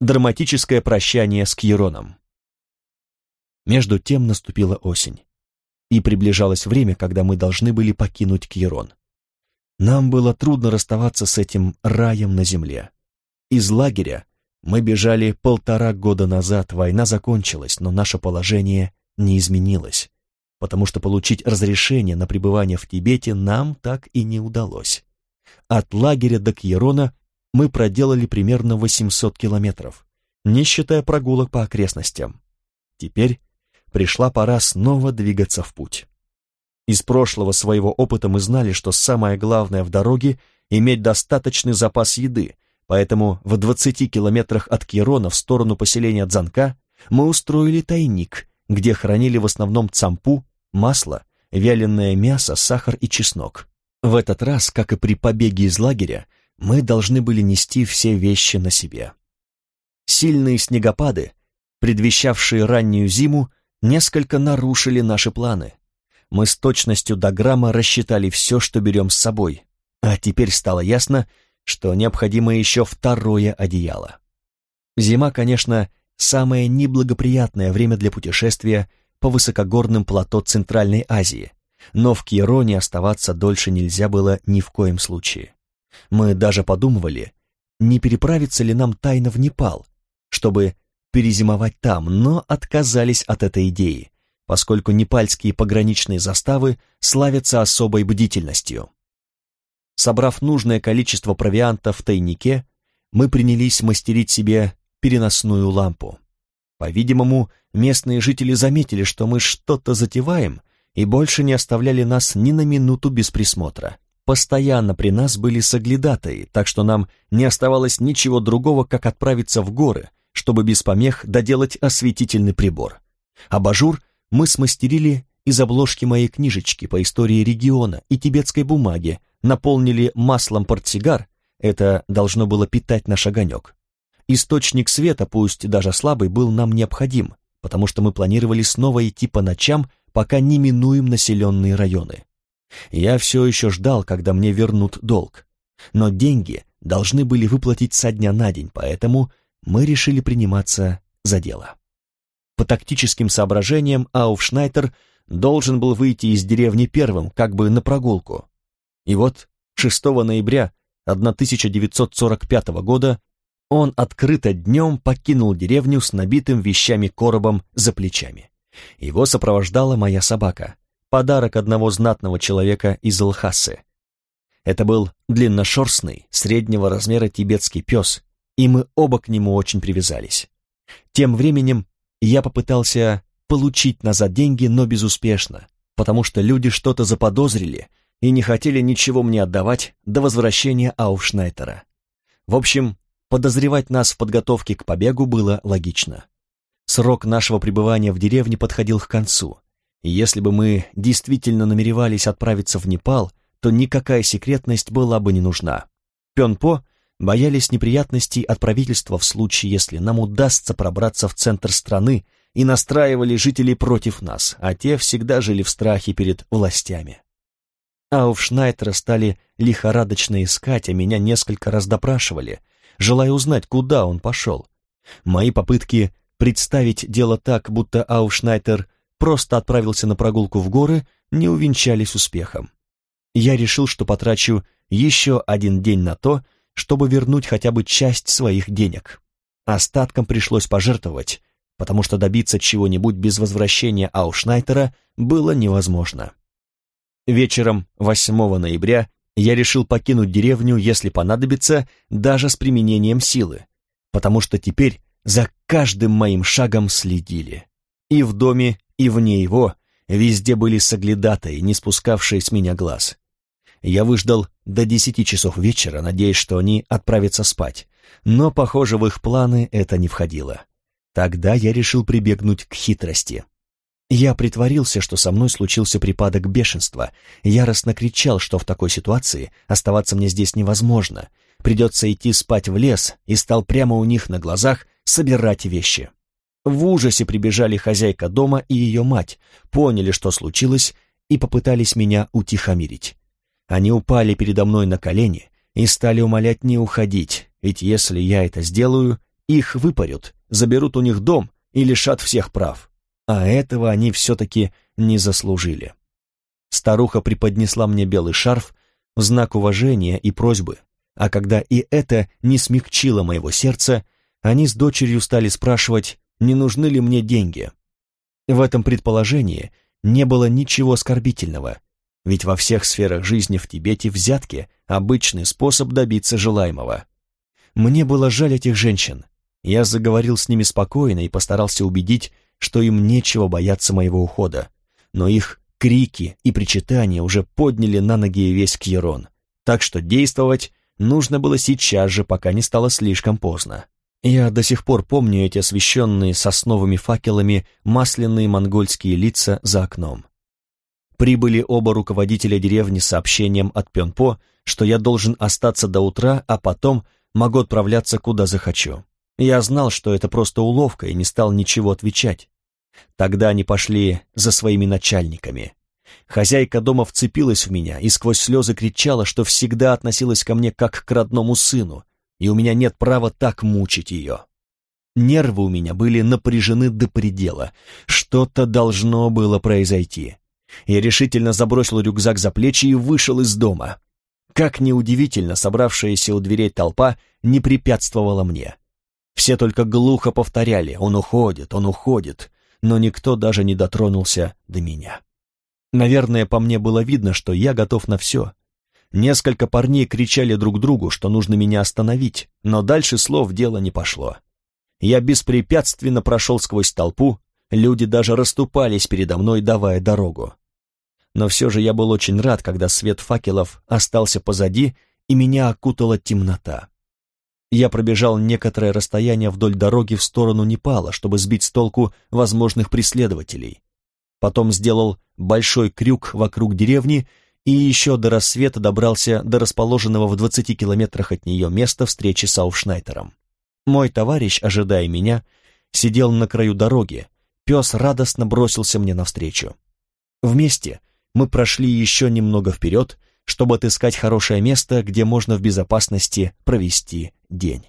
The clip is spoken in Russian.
Драматическое прощание с Кьероном. Между тем наступила осень, и приближалось время, когда мы должны были покинуть Кьерон. Нам было трудно расставаться с этим раем на земле. Из лагеря мы бежали полтора года назад, война закончилась, но наше положение не изменилось, потому что получить разрешение на пребывание в Тибете нам так и не удалось. От лагеря до Кьерона мы проделали примерно 800 километров, не считая прогулок по окрестностям. Теперь пришла пора снова двигаться в путь. Из прошлого своего опыта мы знали, что самое главное в дороге — иметь достаточный запас еды, поэтому в 20 километрах от Кьерона в сторону поселения Дзанка мы устроили тайник, где хранили в основном цампу, масло, вяленое мясо, сахар и чеснок. В этот раз, как и при побеге из лагеря, мы должны были нести все вещи на себе. Сильные снегопады, предвещавшие раннюю зиму, несколько нарушили наши планы. Мы с точностью до грамма рассчитали все, что берем с собой, а теперь стало ясно, что необходимо еще второе одеяло. Зима, конечно, самое неблагоприятное время для путешествия по высокогорным плато Центральной Азии, но в Кьероне оставаться дольше нельзя было ни в коем случае. Мы даже подумывали, не переправиться ли нам тайно в Непал, чтобы перезимовать там, но отказались от этой идеи, поскольку непальские пограничные заставы славятся особой бдительностью. Собрав нужное количество провианта в тайнике, мы принялись мастерить себе переносную лампу. По-видимому, местные жители заметили, что мы что-то затеваем, и больше не оставляли нас ни на минуту без присмотра. Постоянно при нас были соглядатаи, так что нам не оставалось ничего другого, как отправиться в горы, чтобы без помех доделать осветительный прибор. Абажур мы смастерили из обложки моей книжечки по истории региона и тибетской бумаги, наполнили маслом портсигар, это должно было питать наш огонек. Источник света, пусть даже слабый, был нам необходим, потому что мы планировали снова идти по ночам, пока не минуем населенные районы. Я все еще ждал, когда мне вернут долг. Но деньги должны были выплатить со дня на день, поэтому мы решили приниматься за дело. По тактическим соображениям Ауфшнайтер должен был выйти из деревни первым, как бы на прогулку. И вот 6 ноября 1945 года он открыто днем покинул деревню с набитым вещами коробом за плечами. Его сопровождала моя собака, подарок одного знатного человека из Лхасы. Это был длинношерстный, среднего размера тибетский пес, и мы оба к нему очень привязались. Тем временем я попытался получить назад деньги, но безуспешно, потому что люди что-то заподозрили и не хотели ничего мне отдавать до возвращения Ауфшнайтера. В общем, подозревать нас в подготовке к побегу было логично. Срок нашего пребывания в деревне подходил к концу, если бы мы действительно намеревались отправиться в Непал, то никакая секретность была бы не нужна. Пенпо боялись неприятностей от правительства в случае, если нам удастся пробраться в центр страны и настраивали жителей против нас, а те всегда жили в страхе перед властями. Ауфшнайтера стали лихорадочно искать, а меня несколько раз допрашивали, желая узнать, куда он пошел. Мои попытки представить дело так, будто Ауфшнайтер просто отправился на прогулку в горы, не увенчались успехом. Я решил, что потрачу еще один день на то, чтобы вернуть хотя бы часть своих денег. Остатком пришлось пожертвовать, потому что добиться чего-нибудь без возвращения Аушнайтера было невозможно. Вечером 8 ноября я решил покинуть деревню, если понадобится, даже с применением силы, потому что теперь за каждым моим шагом следили. И в доме, и вне его везде были соглядатые, не спускавшие с меня глаз. Я выждал до десяти часов вечера, надеясь, что они отправятся спать, но, похоже, в их планы это не входило. Тогда я решил прибегнуть к хитрости. Я притворился, что со мной случился припадок бешенства, яростно кричал, что в такой ситуации оставаться мне здесь невозможно, придется идти спать в лес, и стал прямо у них на глазах собирать вещи. В ужасе прибежали хозяйка дома и ее мать, поняли, что случилось, и попытались меня утихомирить. Они упали передо мной на колени и стали умолять не уходить, ведь если я это сделаю, их выпарют, заберут у них дом и лишат всех прав. А этого они все-таки не заслужили. Старуха преподнесла мне белый шарф в знак уважения и просьбы, а когда и это не смягчило моего сердца, они с дочерью стали спрашивать, не нужны ли мне деньги. В этом предположении не было ничего оскорбительного, ведь во всех сферах жизни в Тибете взятки – обычный способ добиться желаемого. Мне было жаль этих женщин. Я заговорил с ними спокойно и постарался убедить, что им нечего бояться моего ухода, но их крики и причитания уже подняли на ноги весь Кьерон, так что действовать нужно было сейчас же, пока не стало слишком поздно. Я до сих пор помню эти освещенные сосновыми факелами масляные монгольские лица за окном. Прибыли оба руководителя деревни с сообщением от Пенпо, что я должен остаться до утра, а потом могу отправляться куда захочу. Я знал, что это просто уловка, и не стал ничего отвечать. Тогда они пошли за своими начальниками. Хозяйка дома вцепилась в меня и сквозь слезы кричала, что всегда относилась ко мне как к родному сыну, и у меня нет права так мучить ее. Нервы у меня были напряжены до предела. Что-то должно было произойти. Я решительно забросил рюкзак за плечи и вышел из дома. Как неудивительно, собравшаяся у дверей толпа не препятствовала мне. Все только глухо повторяли «Он уходит, он уходит», но никто даже не дотронулся до меня. Наверное, по мне было видно, что я готов на все, Несколько парней кричали друг другу, что нужно меня остановить, но дальше слов дело не пошло. Я беспрепятственно прошел сквозь толпу, люди даже расступались передо мной, давая дорогу. Но все же я был очень рад, когда свет факелов остался позади, и меня окутала темнота. Я пробежал некоторое расстояние вдоль дороги в сторону Непала, чтобы сбить с толку возможных преследователей. Потом сделал большой крюк вокруг деревни и еще до рассвета добрался до расположенного в 20 километрах от нее места встречи с Ауфшнайтером. Мой товарищ, ожидая меня, сидел на краю дороги, пес радостно бросился мне навстречу. Вместе мы прошли еще немного вперед, чтобы отыскать хорошее место, где можно в безопасности провести день.